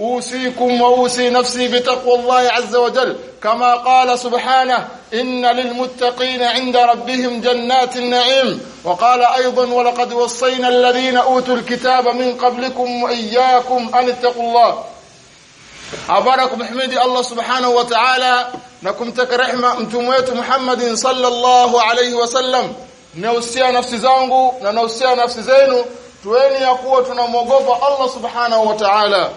أوصيكم وأوصي نفسي بتقوى الله عز وجل. كما قال سبحانه إن للمتقين عند ربهم جنات النعيم. وقال أيضا ولقد وصينا الذين أوتوا الكتاب من قبلكم وإياكم أن تتقوا الله. أبارك محمد الله سبحانه وتعالى. نكم تك رحمة. متموت محمد صلى الله عليه وسلم. نوصي نفسي زانغو. ونوصي نفسي زينو. تويني يقوا تنمغوا الله سبحانه وتعالى.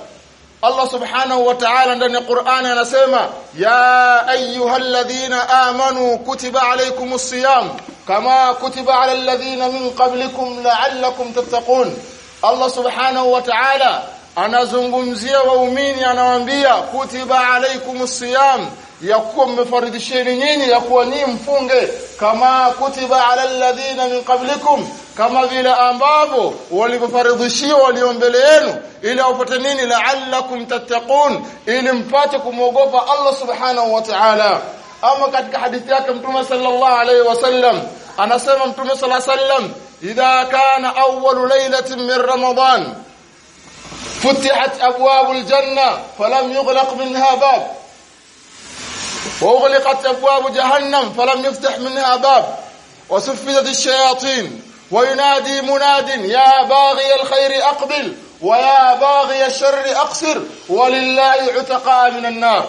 Allah subhanahu wa ta'ala ndani ya Qur'ani anasema ya ayyuhalladhina amanu kutiba alaykumus siyam kama kutiba alal ladhina min qablikum la'allakum tattaqun Allah subhanahu wa ta'ala anazungumzia waumini anawaambia kutiba alaikumus siyam ya kuwa mmefaridhisheni nyinyi ya kuwa nyinyi mfunge kama kutiba ala alladhina min qablikum kama vile ambavyo walivyofaridhishiwa walio mbele yenu ili wapate nini? La'allakum tattaqun ili mpate kumwogopa Allah subhanahu wa ta'ala. Ama katika hadithi yake mtume sallallahu alaihi wasallam anasema mtume sallallahu alaihi wasallam idha kana awwalu laylatin min ramadan futihat abwabul janna falam yughlaq minha bab. وأغلقت أبواب جهنم فلم يفتح منها باب وسفدت الشياطين وينادي مناد يا باغي الخير أقبل ويا باغي الشر أقصر ولله عتقاء من النار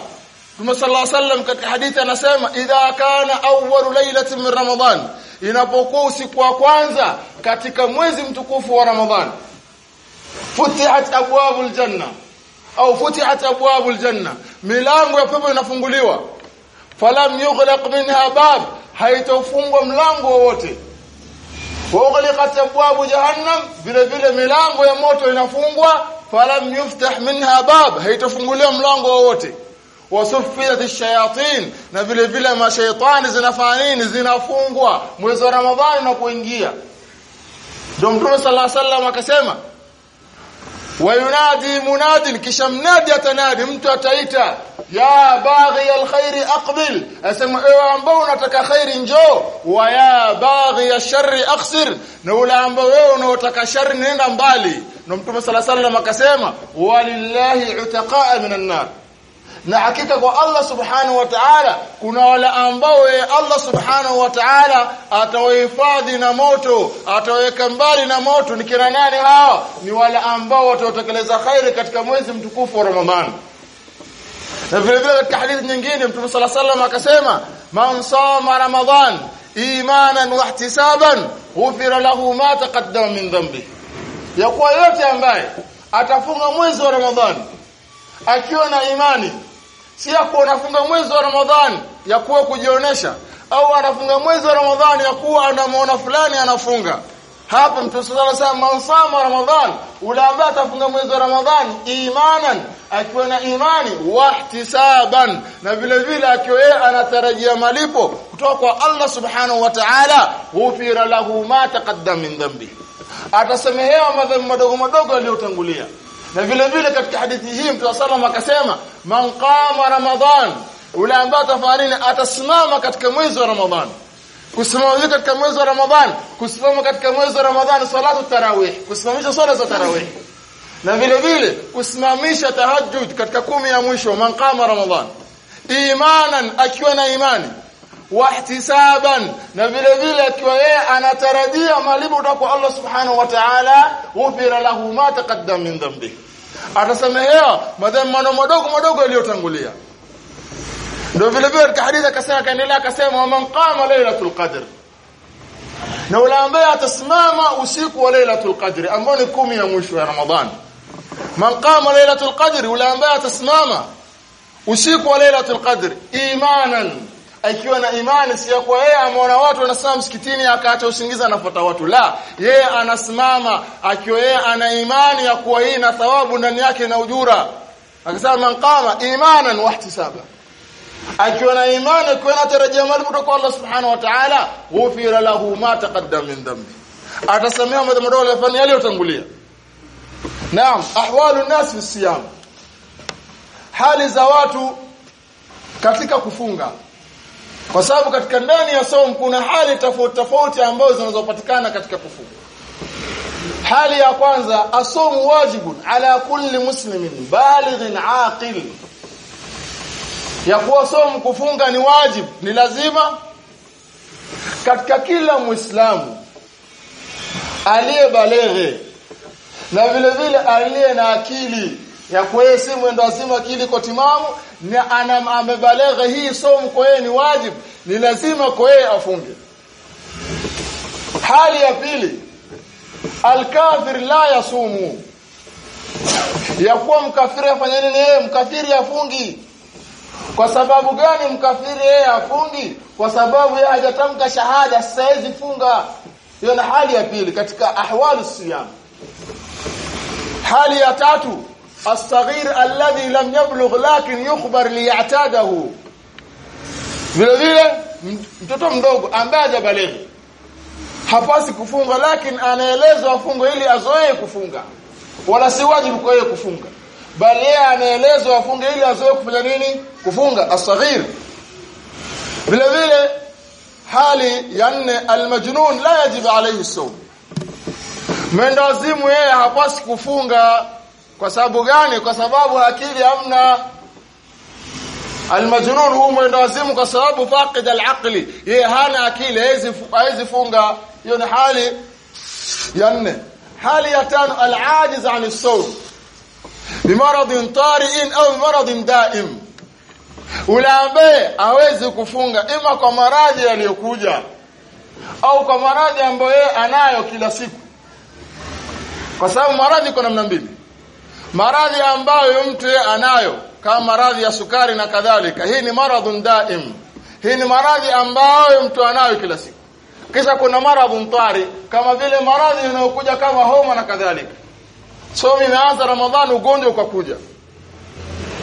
ثم صلى الله عليه وسلم katika hadithi anasema idha kana awwalu lailatin min ramadan inapokuwa usiku wa kwanza katika mwezi mtukufu wa ramadhani futihat abwabul janna au futihat abwabul janna milango ya pepo inafunguliwa falam yughlaq minha bab haitofungwa mlango wowote. Waghliqat abwabu jahannam vile vile milango ya moto inafungwa. Falam yuftah minha bab haitofunguliwa mlango wowote. Wasufiyat ash-shayatin na vile vile mashaitani zinafanya nini? Zinafungwa. Mwezi wa ramadhani unapoingia. Ndio mtume sallallahu alaihi wasallam akasema وينادي munadin kisha mnadi atanadi mtu ataita ya baghi alkhairi aqbil. Asema ewe ambao unataka khairi njoo wa ya baghi alsharri aqsir na ule ambao wewe unaotaka shari nenda mbali. Na mtume sallallahu alaihi akasema walillahi utaqaa minan nar na hakika kwa Allah subhanahu wa ta'ala kuna wale ambao Allah subhanahu wa ta'ala atawahifadhi na moto ataweka mbali na moto ni kina nani hawa ni wale ambao watatekeleza khairi katika mwezi mtukufu wa Ramadhani na vile vile katika hadithi nyingine Mtume صلى الله عليه akasema man sama ramadhan imanan wa ihtisaban ghufira lahu ma taqaddama min dhanbi ya kuwa yote ambaye atafunga mwezi wa Ramadhani akiwa na imani si ya kuwa anafunga mwezi wa Ramadhani ya kuwa kujionesha au anafunga mwezi wa Ramadhani ya kuwa anamuona fulani anafunga. Hapa mtume sallallahu alaihi wasallam mansama Ramadhan ule ambaye atafunga mwezi wa Ramadhani imanan akiwa na imani wahtisaban na vile vile akiwa yeye anatarajia malipo kutoka kwa Allah subhanahu wa ta'ala ghufira lahu ma taqaddam min dhanbi. Atasamehewa madhambi madogo madogo aliyotangulia na vile vile katika hadithi hii mtume sallam akasema man qama ramadhan ule ambaye atafarini atasimama katika mwezi wa ramadhan kusimama katika mwezi wa ramadhan kusimama katika mwezi wa ramadhan salatu tarawih kusimamisha swala za tarawih. Na vile vile kusimamisha tahajjud katika kumi ya mwisho man qama ramadhan imanan akiwa na imani wahtisaban. Na vile vile akiwa yeye anatarajia malipo kutoka kwa Allah subhanahu wa ta'ala ufira lahu ma taqaddam min dhanbi. Atasamehewa madhambi madogo madogo yaliyotangulia. Ndio vile vile katika hadithi akasema akaendelea akasema man qama lailatul qadr. Na ule ambaye atasimama usiku wa lailatul qadr ambao ni kumi ya mwisho ya ramadhani man qama lailatul qadr ule ambaye atasimama usiku wa lailatul qadr imanan akiwa na imani si kwa yeye ameona watu wanasimama msikitini akaacha usingizi anafuata watu. La yeye anasimama akiwa yeye ana imani ya kuwa hii na thawabu ndani yake na ujura. Akasema man qama imanan wa ihtisaba. Akiwa na imani akiwa na tarajia mali kutoka kwa Allah subhanahu wa ta'ala ghufira lahu ma taqaddama min dhanbi. Atasamehewa madhambi aliyofanya yaliyotangulia. Naam ahwalu nas fi siyam. Hali za watu katika kufunga kwa sababu katika ndani ya somo kuna hali tofauti tofauti ambazo zinazopatikana katika kufunga. Hali ya kwanza asomu wajibun ala kulli muslimin balighin aqil. Ya kuwa somu kufunga ni wajibu ni lazima. Katika kila muislamu aliyebaleghe na vile vile aliye na akili ya kuwa si mwendo azima akili kwa timamu na ana amebalega hii somu kwa yeye ni wajib ni lazima kwa yeye afunge. Hali ya pili alkafir la yasumu. Ya kuwa mkafiri afanya nini yeye mkafiri afungi. Kwa sababu gani mkafiri yeye afungi? Kwa sababu yeye hajatamka shahada sasa funga. Hiyo ni hali ya pili katika ahwalu siyam. Hali ya tatu astaghir alladhi lam yablugh lakin yukhbar liyatadahu vile vile mtoto mdogo ambaye hajabalighi hapasi kufunga lakini anaelezwa afunge ili azoee kufunga. Wala si wajibu kwa yeye kufunga. Bali yeye anaelezwa afunge ili azoee kufanya nini? Kufunga. Asaghir vile vile hali ya nne almajnun la yajibu alayhi sawm mwendawazimu yeye hapasi kufunga kwa sababu gani? Kwa sababu akili hamna. Almajnun huwa mwenda wazimu kwa sababu faqid alaqli. Ye hana akili hawezi funga. Hiyo ni hali ya nne. Hali ya tano alajiz an as-sawm. Bimaradin tari'in au maradin da'im. Ule ambaye hawezi kufunga ima kwa maradhi yaliyokuja au kwa maradhi ambayo anayo kila siku. Kwa sababu maradhi kuna namna mbili maradhi ambayo mtu anayo kama maradhi ya sukari na kadhalika hii ni maradhun daim. Hii ni maradhi ambayo mtu anayo kila siku. Kisha kuna maradhi mtwari kama vile maradhi yanayokuja kama homa na kadhalika. So imeanza ramadhani ugonjwa ukakuja.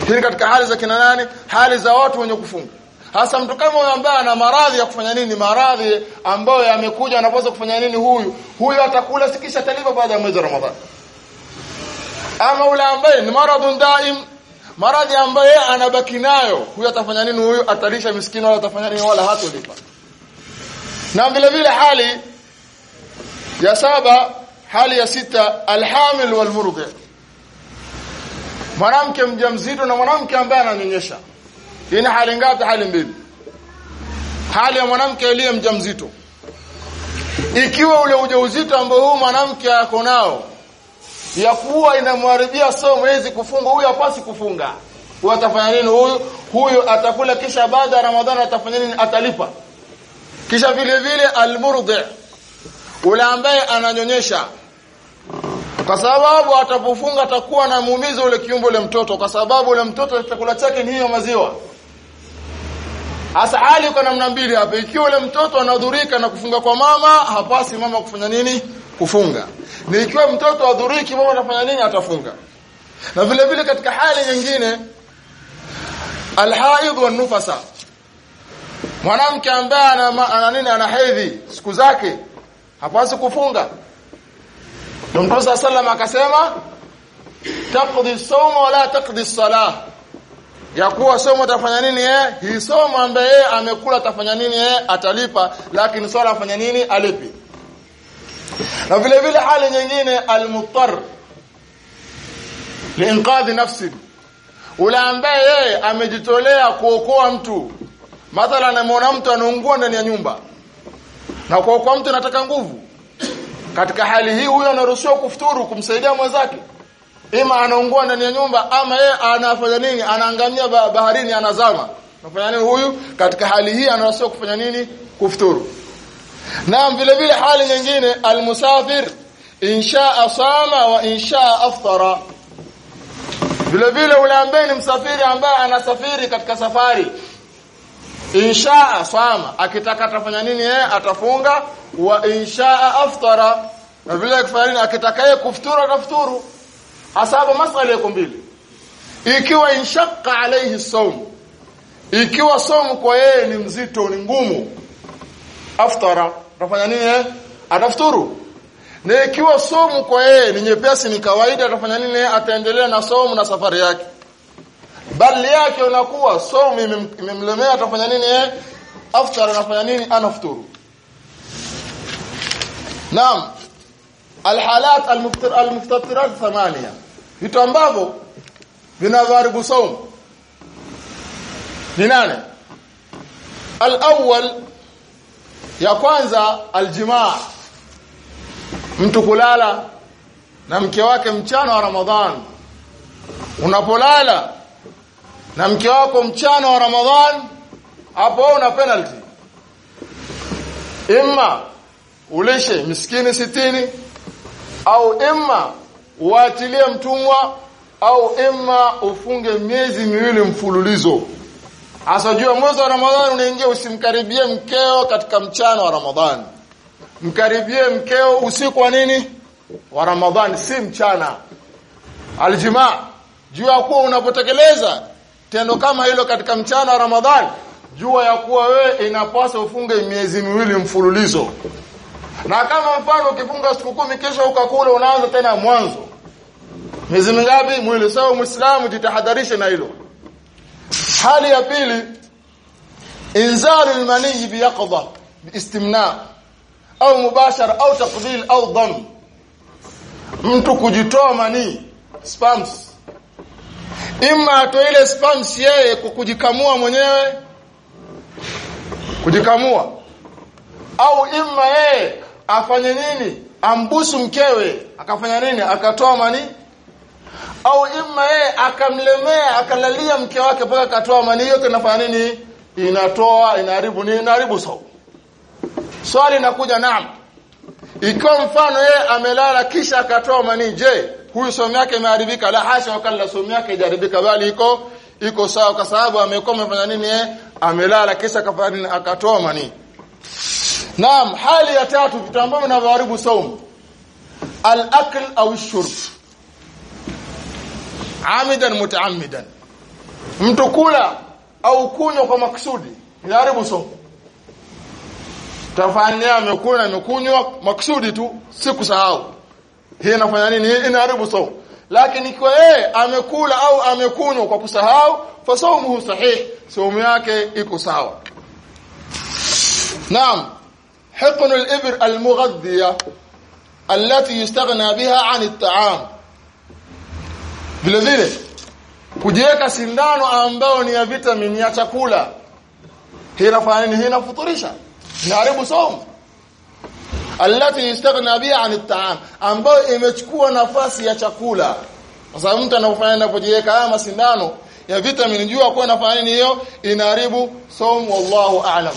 Hili katika hali za kina nani? Hali za watu wenye kufunga. Hasa mtu kama huyo ambaye ana maradhi ya kufanya nini? Maradhi ambayo yamekuja anapaswa kufanya nini huyu? Huyu atakula sikisha talipa baada ya mwezi wa ramadhani ama ule ambaye ni maradhun daim maradhi ambaye anabaki nayo huyo atafanya nini? Huyo atalisha miskini wala atafanya nini? Wala hatolipa na vile vile hali ya saba hali ya sita alhamil walmurdi mwanamke mjamzito na mwanamke ambaye ananyonyesha. Hii ni hali ngapi? Hali mbili. Hali ya mwanamke aliye mjamzito. Ikiwa ule ujauzito ambao huu mwanamke ako nao ya kuwa inamharibia somo hizi kufunga. Huyu hapasi kufunga. Huyu atafanya nini? Huyu huyu atakula kisha baada ya ramadhani atafanya nini? Atalipa. Kisha vile vile almurdi ule ambaye ananyonyesha. Kwa sababu atapofunga atakuwa na muumizo ule kiumbo ule mtoto. Kwa sababu ule mtoto chakula chake ni hiyo maziwa. Hasa hali kwa namna mbili hapa. Ikiwa ule mtoto anadhurika na kufunga kwa mama hapasi mama kufanya nini kufunga. Ni mtoto adhuriki mama atafanya nini? Atafunga. Na vile vile katika hali nyingine alhaid wa nufasa. Mwanamke ambaye ana, ana nini ana hedhi siku zake hapasi kufunga. Ndio Mtume sallam akasema taqdi sawma wala taqdi salah ya kuwa somo atafanya nini eh? Hii somo ambaye yeye amekula atafanya nini eh? Atalipa. Lakini swala afanya nini? Alipi na vile vile hali nyingine almutar liinqadhi nafsi. Ule ambaye yeye amejitolea kuokoa mtu. Mathalan ameona mtu anaungua ndani ya nyumba. Na kuokoa mtu anataka nguvu. Katika hali hii huyo anaruhusiwa kufuturu kumsaidia mwenzake. Ima anaungua ndani ya nyumba ama yeye anafanya nini? Anaangamia baharini anazama. Anafanya nini huyu? Katika hali hii anaruhusiwa kufanya nini? Kufuturu naam vile vile hali nyingine almusafir inshaa sama wa inshaa aftara. Vile vile ule ni msafiri ambaye anasafiri katika safari. Inshaa sama akitaka atafanya nini yeye? Atafunga. Wa inshaa aftara. Na vile akifanya akitaka yeye kufuturu atafuturu. Asaba masala yako mbili. Ikiwa inshaqa alayhi sawm ikiwa somu kwa yeye ni mzito ni ngumu aftara. Atafanya nini eh? Atafuturu na ikiwa somu kwa yeye ni nyepesi ni kawaida atafanya nini ataendelea na somu na safari yake. Bali yake unakuwa somu imemlemea atafanya nini eh? Aftara anafanya nini? Anafuturu naam. Alhalat almuftatirat thamania vitu ambavyo vinavyoharibu saumu ni nane? Alawwal ya kwanza aljimaa. Mtu kulala na mke wake mchana wa ramadhan. Unapolala na mke wako mchana wa ramadhan hapo una penalty. Imma ulishe miskini sitini au imma uatilie mtumwa au imma ufunge miezi miwili mfululizo hasa jua mwezi wa ramadhani unaingia usimkaribie mkeo katika mchana wa ramadhani. Mkaribie mkeo usiku wa nini? Wa ramadhani si mchana. Aljimaa jua kuwa unapotekeleza tendo kama hilo katika mchana wa ramadhani jua ya kuwa wewe inapaswa ufunge miezi miwili mfululizo. Na kama mfano ukifunga siku kumi kesho ukakula unaanza tena mwanzo. Miezi mingapi? Mwili. Sawa muislamu jitahadharishe na hilo hali ya pili inzalu almani biyaqdha biistimna au mubashara au taqdil au dham mtu kujitoa manii spams. Imma atoe ile spams yeye kujikamua mwenyewe. Kujikamua. Au imma yeye afanye nini? Ambusu mkewe. Akafanya nini? Akatoa mani au imma yeye akamlemea akalalia mke wake mpaka akatoa mani yote inafanya nini? Inatoa inaharibu nini? Inaharibu sawa swali linakuja naam. Ikiwa mfano yeye amelala kisha akatoa mani je huyu somo yake imeharibika? La hasha wakala somo yake jaribika bali iko iko sawa kwa sababu amekuwa amefanya nini yeye? Amelala kisha akafanya akatoa mani Naam, hali ya tatu vitu ambavyo vinaharibu saumu. Al-akl au shurb. Amidan mutaammidan. Mtu kula au kunywa kwa maksudi inaharibu saumu. Tafanya amekula amekunywa maksudi tu si kusahau. Hii inafanya nini? Inaharibu saumu. Lakini kwa yeye amekula au amekunywa kwa kusahau, fa saumuhu sahih. Saumu yake iko sawa. Naam. حقن الإبر المغذية التي يستغنى بها عن الطعام vile vile kujiweka sindano ambayo ni ya vitamin ya chakula. Hii inafanya nini? Hii inafuturisha. Inaharibu somo. Alati istaghna biha an at'am ambayo imechukua nafasi ya chakula. Kwa sababu mtu anapofanya anapojiweka haya masindano ya vitamin jua kwa inafanya nini hiyo? Inaharibu somo. Wallahu a'lam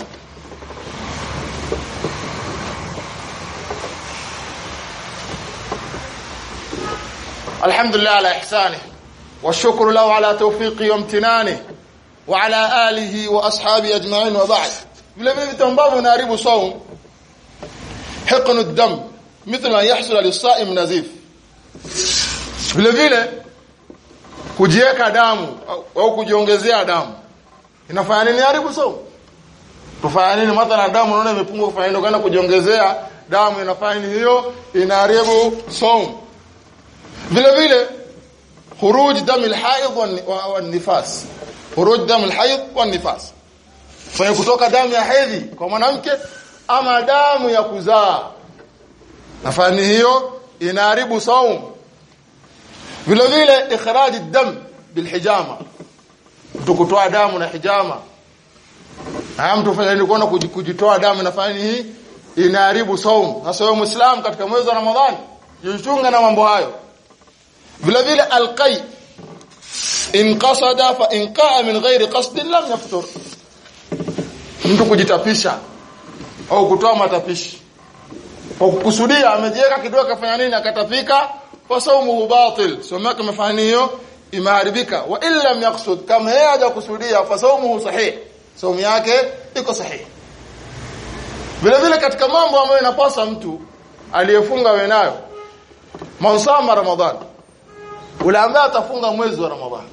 alhamdulillah ala ihsani. Wa shukru lahu ala tawfiqi wa imtinani wa ala alihi wa ashabi ajma'in wa ba'd. Vile vile vitu ambavyo vinaharibu saum hiqnu dam mithla yahsul lisaim nazif. Vile inafanya nini haribu saum tufanya nini? Mathalan damu unaona imepungua kufanya nini? Ukaenda kujiongezea damu inafanya nini hiyo? Inaharibu saum vile vile huruj damu alhaid wa nifas. Huruj damu alhaid wa nifas. Fanya kutoka damu ya hedhi kwa mwanamke ama damu ya kuzaa. Nafani hiyo inaharibu saum. Vile vile ikhraj dam bilhijama. Kutoa damu na hijama. Haya mtu fanya ni kuona kujitoa damu nafani hii inaharibu saum. Sasa wewe muislam katika mwezi wa ramadhani jichunga na mambo hayo vile vile alqai in qasada fa in qaa min ghairi qasdin lam yaftur. Mtu kujitapisha au kutoa matapishi. Kwa kukusudia amejiweka kidogo akafanya nini akatapika fa saumu batil. Somo kama fanya hiyo? Imeharibika. Wa illa lam yaqsud kama yeye hajakusudia fa saumu sahih. Saumu yake iko sahih. Vile vile katika mambo ambayo inapasa mtu aliyefunga wenayo. Mausama ramadhani ramadhan ule ambaye atafunga mwezi wa Ramadhani.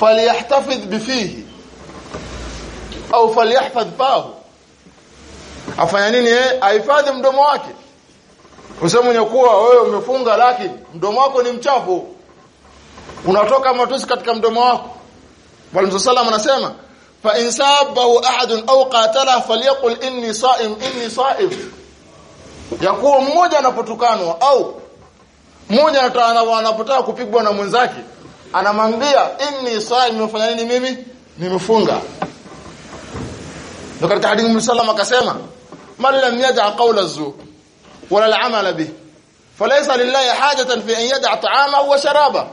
Falyahtafidh bifihi. Au falyahfadh fahu afanya nini yeye ahifadhi mdomo wake. Useme mwenye kuwa wewe umefunga lakini mdomo wako ni mchafu. Unatoka matusi katika mdomo wako. Bali sallam anasema fa insabahu ahadun au qatala falyaqul inni sa'im inni sa'im. Yakuwa mmoja anapotukanwa au mmoja anapotaka kupigwa na mwenzake anamwambia inni sa'im nimefanya nini mimi nimefunga ndio katika hadithi msallam akasema man lam yad'a qawla az-zur wala al-amala bih falaysa lillahi hajatan fi an yad'a ta'amahu wa sharaba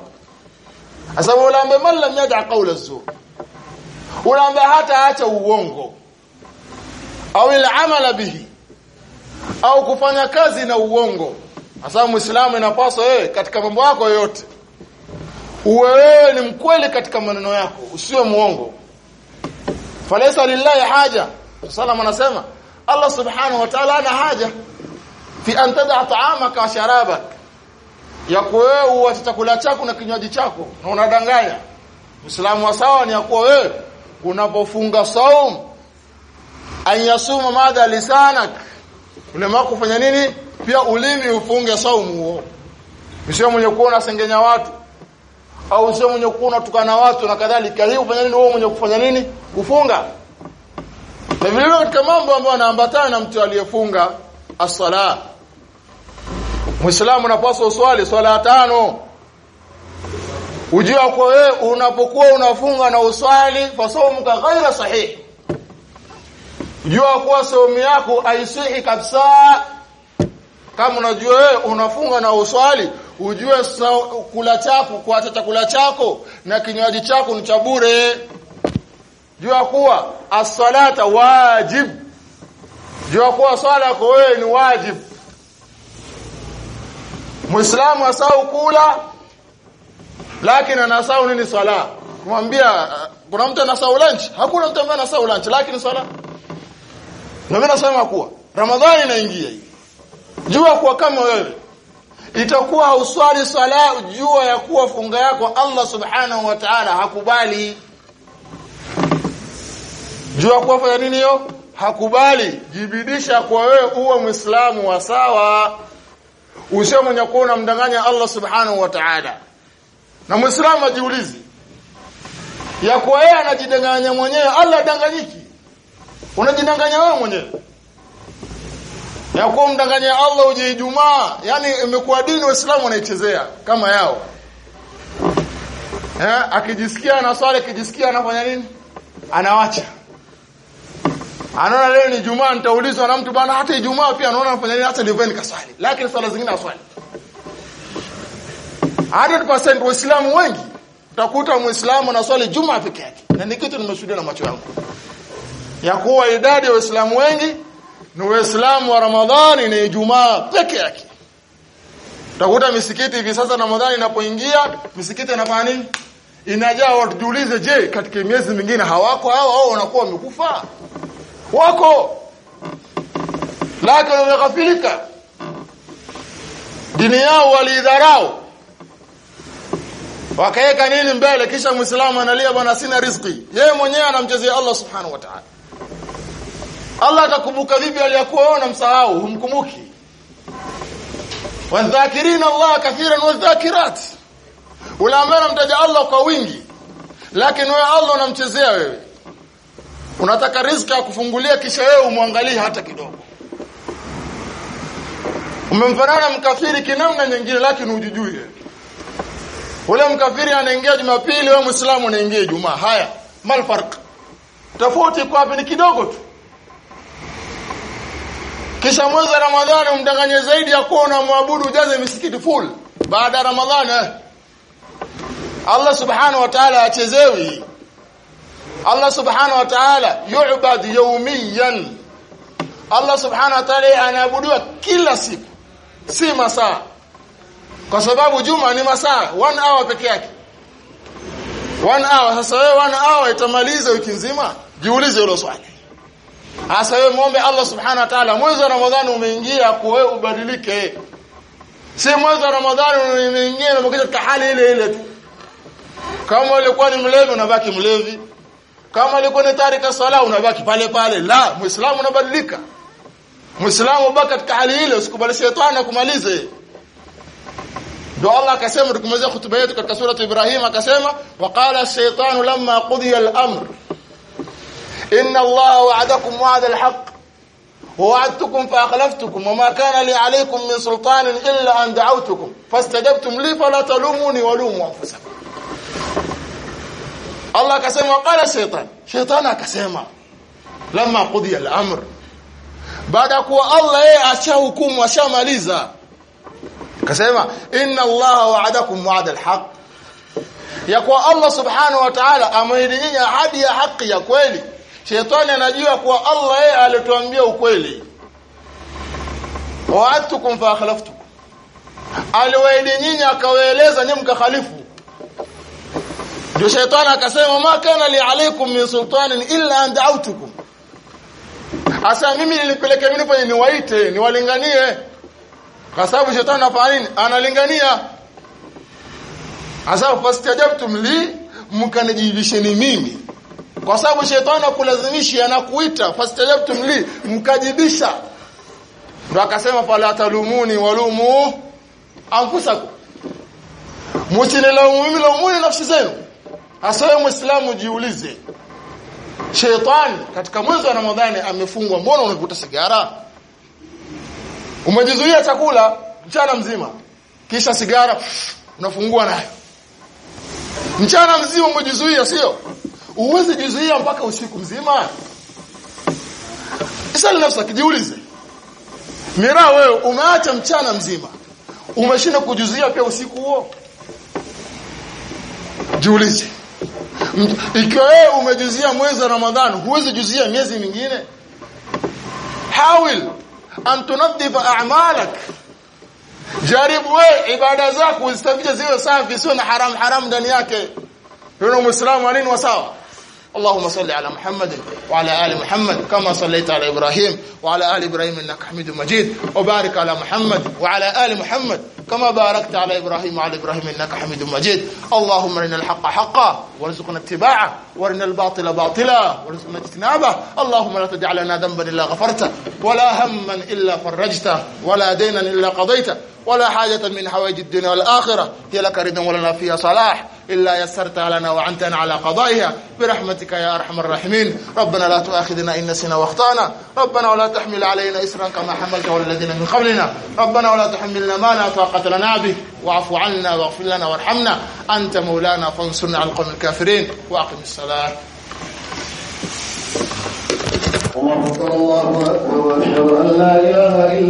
asabu ulaambe man lam yad'a qawla az-zur. Ulaambe hata acha uongo. Au al-amala bihi. Au kufanya kazi na uongo. Asa Muislamu inapaswa wewe katika mambo yako yote. Uwe wewe ni mkweli katika maneno yako, usiwe muongo. falaisa lillahi haja. Sallam anasema Allah subhanahu wa ta'ala ana haja fi an tad'a ta'amaka wa sharabaka ya wewe chakula chako na kinywaji chako na unadanganya Muislamu wa sawa ni yakuwa wewe unapofunga saum anyasuma madha lisanak ulema kufanya nini? Pia ulimi ufunge saumu huo. Msio mwenye kuona sengenya watu. Au sio mwenye kuona tukana watu na kadhalika. Hii ufanya nini? Wewe mwenye kufanya nini? Kufunga. Na vile vile katika mambo ambayo anaambatana na mtu aliyefunga as-sala. Muislamu unapaswa uswali swala ya tano. Ujua kwa wewe unapokuwa unafunga na uswali fasawmuka ghaira sahih. Ujua kuwa saumu yako haisihi kabisa. Kama unajua wewe unafunga na uswali, ujue kula chako kuacha chakula chako na kinywaji chako ni cha bure. Jua kuwa as-salata wajib. Jua kuwa swala kwa wewe ni wajib. Muislamu asau kula lakini anasau nini swala? Kumwambia kuna mtu anasau lunch? Hakuna mtu ambaye anasau lunch lakini swala. Na mimi nasema kuwa Ramadhani inaingia hii. Jua kuwa kama wewe itakuwa hauswali sala jua ya kuwa funga yako Allah Subhanahu wa Ta'ala hakubali. Jua kuwa fanya nini hiyo? Hakubali. Jibidisha kwa wewe uwe Muislamu wa sawa usio mwenye kuona mdanganya Allah subhanahu wa ta'ala na muislamu ajiulize ya kuwa yeye anajidanganya mwenyewe Allah danganyiki unajidanganya wewe mwenyewe. Ya kuwa mdanganya Allah uje Ijumaa yani imekuwa dini waislamu wanaichezea kama yao. Eh akijisikia anaswali akijisikia anafanya nini? Anawacha. Anaona leo ni Ijumaa nitaulizwa na mtu bana hata Ijumaa pia anaona anafanya nini hata ndio nikaswali. Lakini swala zingine aswali 100% waislamu wengi utakuta muislamu anaswali Ijumaa peke yake. Na ni kitu nimeshuhudia na macho yangu ya kuwa idadi ya waislamu wengi ni waislamu wa Ramadhani ni Ijumaa peke yake. Utakuta misikiti hivi sasa Ramadhani inapoingia misikiti inafanya nini? Inajaa watu. Tuulize, je katika miezi mingine hawako? Hao au wanakuwa wamekufa? Wako. Lakini wameghafilika. Dini yao walidharau wakaweka nini mbele? Kisha muislamu analia bwana sina riziki. Yeye mwenyewe anamchezea Allah subhanahu wa ta'ala Allah atakumbuka vipi aliyakuwa wewe unamsahau humkumbuki. Wadhakirina Allah kathiran wadhakirat. Ule ambaye anamtaja Allah kwa wingi lakini wewe Allah unamchezea wewe. Unataka riziki akufungulia kisha wewe umwangalie hata kidogo. Umemfanana mkafiri kinamna nyingine lakini hujijui ule mkafiri anaingia Jumapili wewe Muislamu unaingia Ijumaa. Haya mal farq tofauti kwa ni kidogo tu kisha mwezi wa Ramadhani umdanganye zaidi ya kuwa unamwabudu ujaze misikiti full. Baada ya Ramadhani eh. Allah subhanahu wa ta'ala achezewi. Allah subhanahu wa ta'ala yu'bad yawmiyan. Allah subhanahu wa ta'ala anaabudiwa kila siku. Si masaa. Kwa sababu juma ni masaa 1 hour peke yake. 1 hour. Sasa wewe 1 hour itamaliza wiki nzima? Jiulize hilo swali hasa wewe muombe Allah subhanahu wa ta'ala mwezi wa Ramadhani umeingia kwa wewe ubadilike. Si mwezi wa Ramadhani umeingia na katika hali ile ile tu. Kama ulikuwa ni mlevi unabaki mlevi. Kama ulikuwa ni tarika sala unabaki pale pale. La muislamu unabadilika. Muislamu baki katika hali ile usikubali shetani akumalize. ndio Allah akasema tukumalizia hutuba yetu katika sura Ibrahim akasema waqala ash-shaytanu lamma qudiya al-amr إن الله وعدكم وعد الحق. ووعدتكم فأخلفتكم وما كان لي عليكم من سلطان إلا أن دعوتكم. فاستجبتم لي فلا تلوموني ولوموا أنفسكم. الله كسيمة وقال الشيطان. شيطانا كسيمة لما قضي الأمر. بعد أكوى الله إيه أشاوكم وشام ليزا كسيمة إن الله وعدكم وعد الحق. يقوى الله سبحانه وتعالى أمهدين يا عدي يا حقي يا كويلي. Shetani anajua kuwa Allah yeye alituambia ukweli. Wa'adtukum fa aliwaidi nyinyi akawaeleza nyinyi mkakhalifu. Ndio shetani akasema ma kana li alaykum min sultanin illa an da'awtukum. Hasa mimi nilipeleka mimi fanye niwaite niwalinganie. Kwa sababu shetani anafanya nini? Analingania. Hasa fastajabtum li mkanijibisheni mimi kwa sababu shetani akulazimishi anakuita fastajabtum li mkajibisha. Ndo akasema fala talumuni walumu anfusakum. Msinilaumu mimi laumuni nafsi zenu. Hasa muislamu jiulize shetani katika mwezi wa ramadhani amefungwa mbona unavuta sigara? Umejizuia chakula mchana mzima kisha sigara unafungua nayo. Mchana mzima umejizuia sio uweze jizuia mpaka usiku mzima? Isali nafsi kijiulize. Mira wewe umeacha mchana mzima. Umeshinda kujizuia pia usiku huo? Jiulize. Ikiwa wewe umejuzia mwezi wa Ramadhani huwezi juzia miezi mingine? Hawil an tunadhifa a'malak? Jaribu wewe ibada zako uzisafishe ziwe safi sio na haram haram ndani yake. Yule muislamu alini wasawa اللهم صل على محمد وعلى آل محمد كما صليت على إبراهيم وعلى آل إبراهيم إنك حميد مجيد وبارك على محمد وعلى آل محمد كما باركت على إبراهيم وعلى إبراهيم إنك حميد مجيد. اللهم أرنا الحق حقا وارزقنا اتباعه وأرنا الباطل باطلا وارزقنا اجتنابه. اللهم لا تجعل لنا ذنبا إلا غفرته ولا هما إلا فرجته ولا دينا إلا قضيته ولا حاجة من حوائج الدنيا والآخرة. هي لك رضا ولنا فيها صلاح. إلا يسرتها لنا وعنتنا على قضائها برحمتك يا أرحم الراحمين ربنا لا تؤاخذنا إن نسينا واخطأنا ربنا ولا تحمل علينا إسرا كما حملت على الذين من قبلنا ربنا ولا تحملنا ما لا طاقة لنا به واعف عنا واغفر لنا وارحمنا أنت مولانا فانصرنا على القوم الكافرين وأقم الصلاة الله أكبر الله أكبر وأشهد أن لا إله إلا